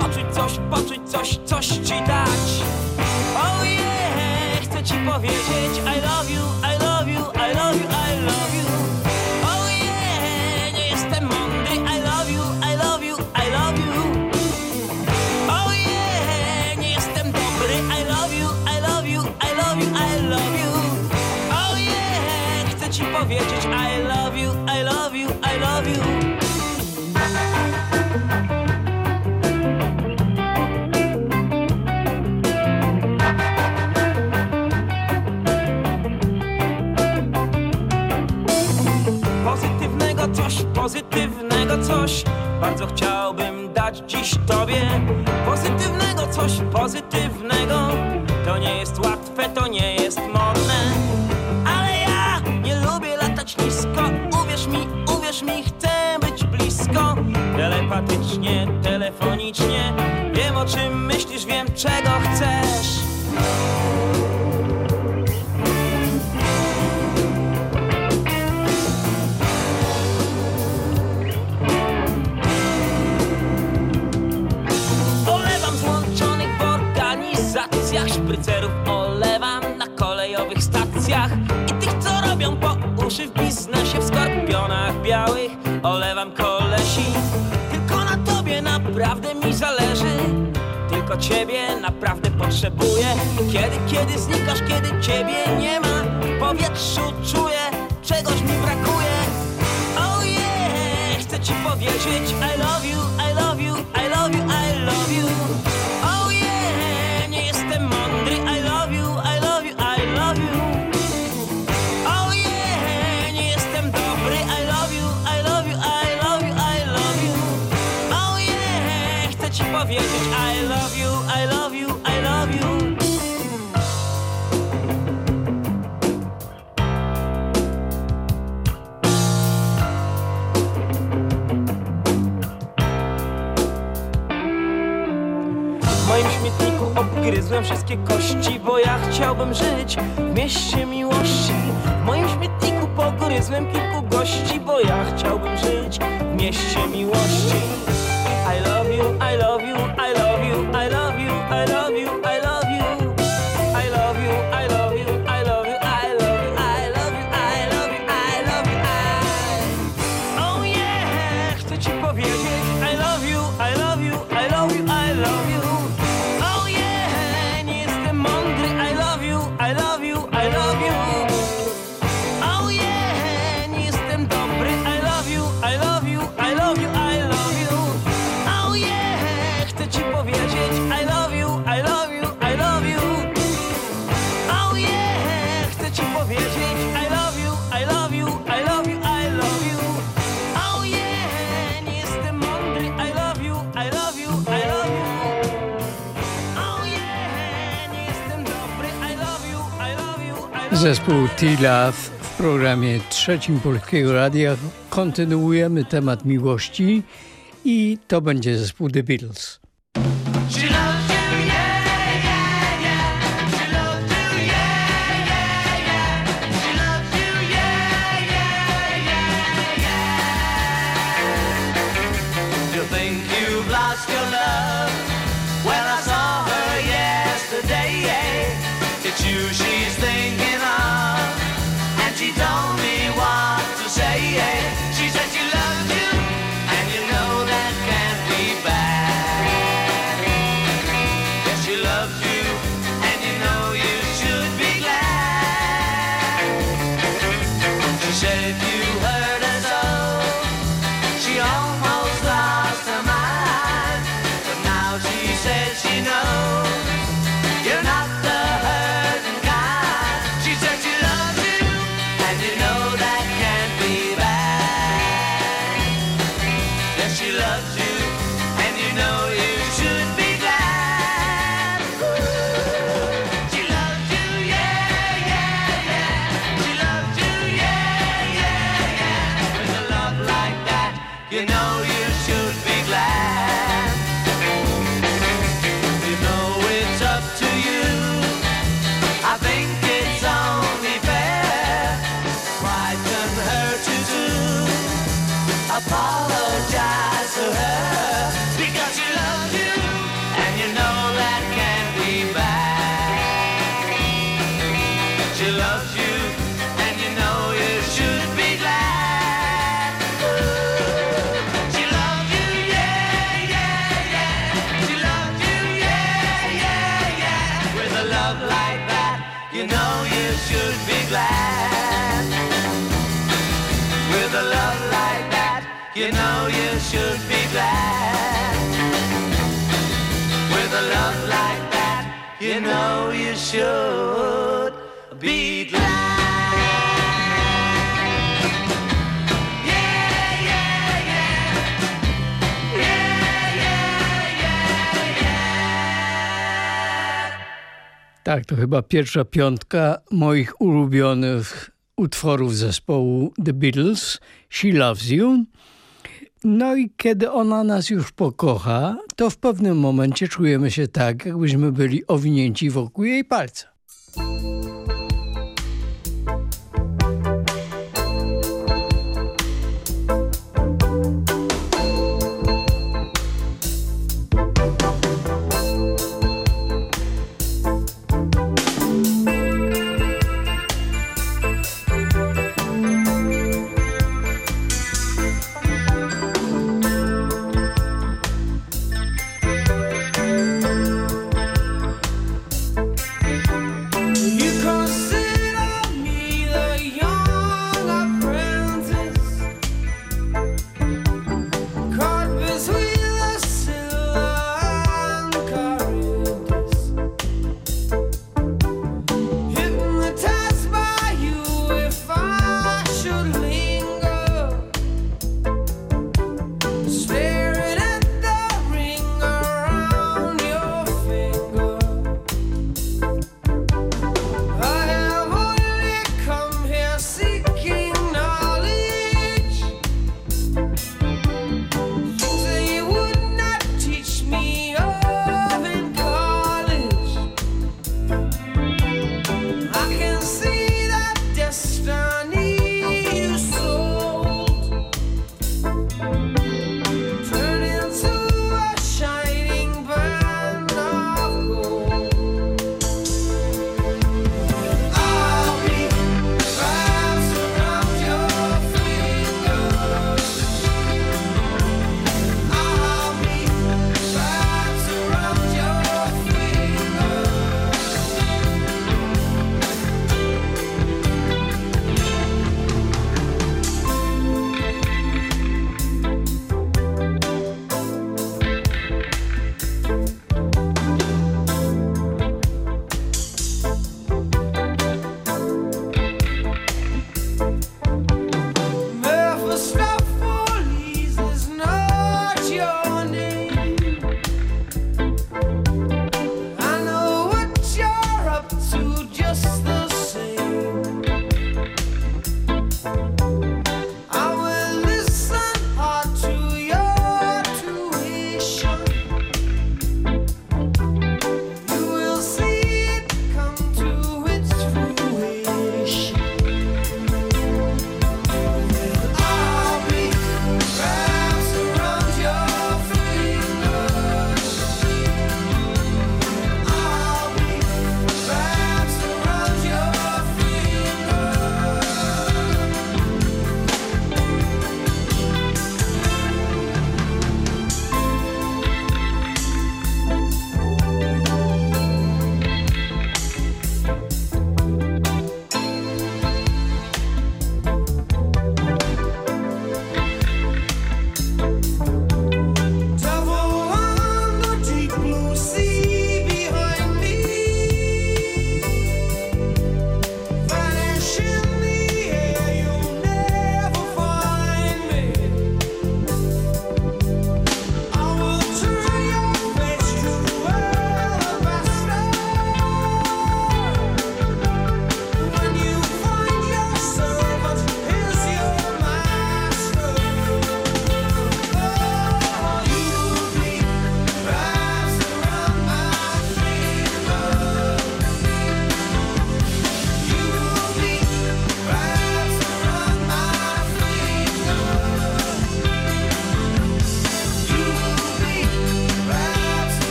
poczuć coś, poczuć coś, coś ci dać. Oh yeah, chcę ci powiedzieć I love you, I love you, I love you, I love you. Oh yeah, nie jestem mądry I love you, I love you, I love you. Oh yeah, nie jestem dobry I love you, I love you, I love you, I love you. Oh yeah, chcę ci powiedzieć Pozytywnego coś, Bardzo chciałbym dać dziś tobie Pozytywnego coś, pozytywnego. To nie jest łatwe, to nie jest modne Ale ja nie lubię latać nisko. Uwierz mi, uwierz mi, chcę być blisko. Telepatycznie, telefonicznie Wiem o czym myślisz, wiem czego chcesz olewam na kolejowych stacjach. I tych, co robią po uszy w biznesie W skorpionach białych olewam kolesi. Tylko na tobie naprawdę mi zależy. Tylko ciebie naprawdę potrzebuję. Kiedy, kiedy znikasz, kiedy ciebie nie ma W powietrzu czuję, czegoś mi brakuje. Oh yeah, chcę ci powiedzieć I love you, I love you, I love you, I love you wszystkie kości Bo ja chciałbym żyć w mieście miłości. W moim śmietniku pogryzłem kilku gości Bo ja chciałbym żyć w mieście miłości Zespół T-Love w programie trzecim Polskiego Radia kontynuujemy temat miłości i to będzie zespół The Beatles. You, your love? Should be glad. Tak, to chyba pierwsza piątka moich ulubionych utworów zespołu The Beatles, She Loves You. No i kiedy ona nas już pokocha, to w pewnym momencie czujemy się tak, jakbyśmy byli owinięci wokół jej palca.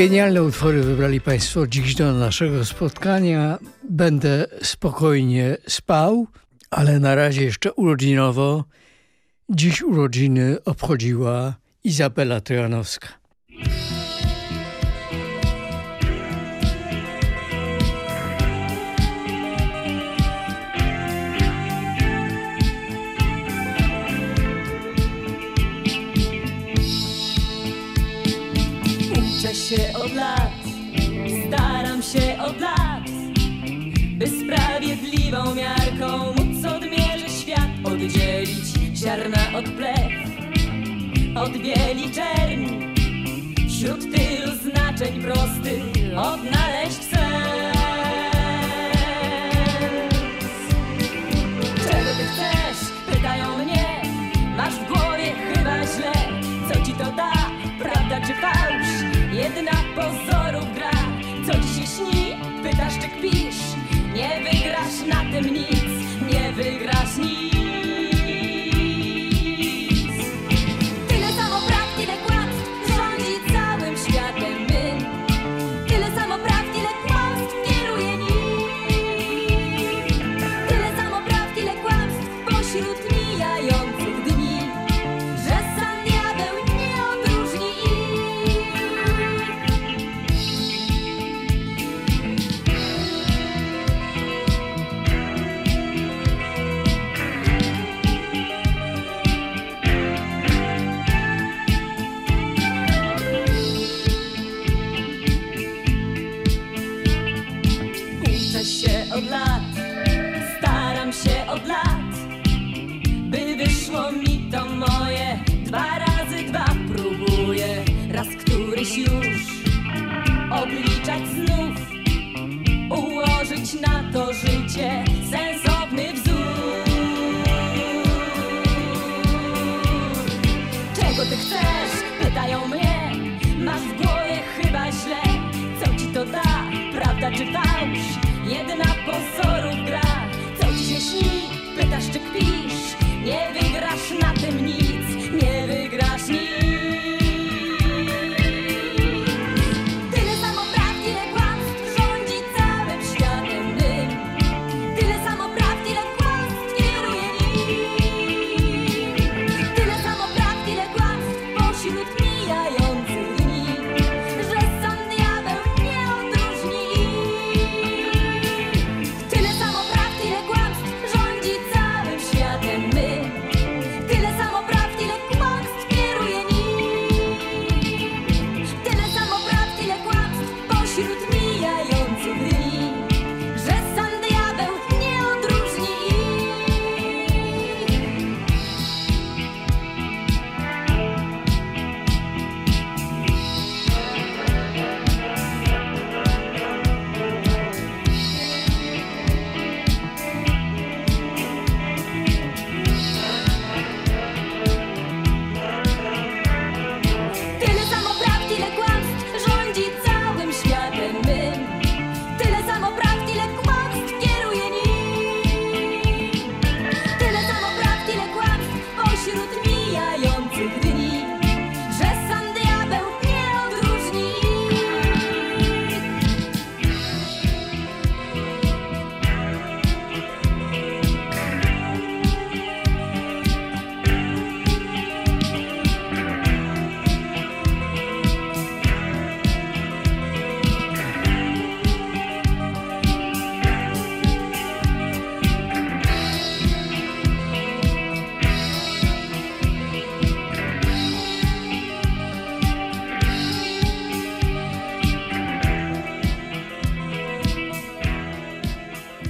Genialne utwory wybrali Państwo dziś do naszego spotkania. Będę spokojnie spał, ale na razie jeszcze urodzinowo. Dziś urodziny obchodziła Izabela Trojanowska. Uczę się od lat, staram się od lat, by sprawiedliwą miarką móc odmierzyć świat, oddzielić ziarna od plew, od bieli czerni. Wśród tylu znaczeń prostych odnaleźć pisz, nie wygrasz na tym nic, nie wygrasz nic.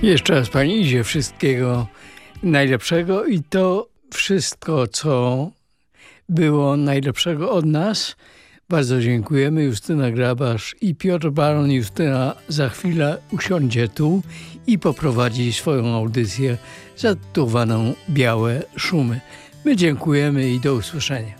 Jeszcze raz Pani idzie wszystkiego najlepszego i to wszystko, co było najlepszego od nas. Bardzo dziękujemy Justyna Grabasz i Piotr Baron. Justyna za chwilę usiądzie tu i poprowadzi swoją audycję zatytułowaną Białe Szumy. My dziękujemy i do usłyszenia.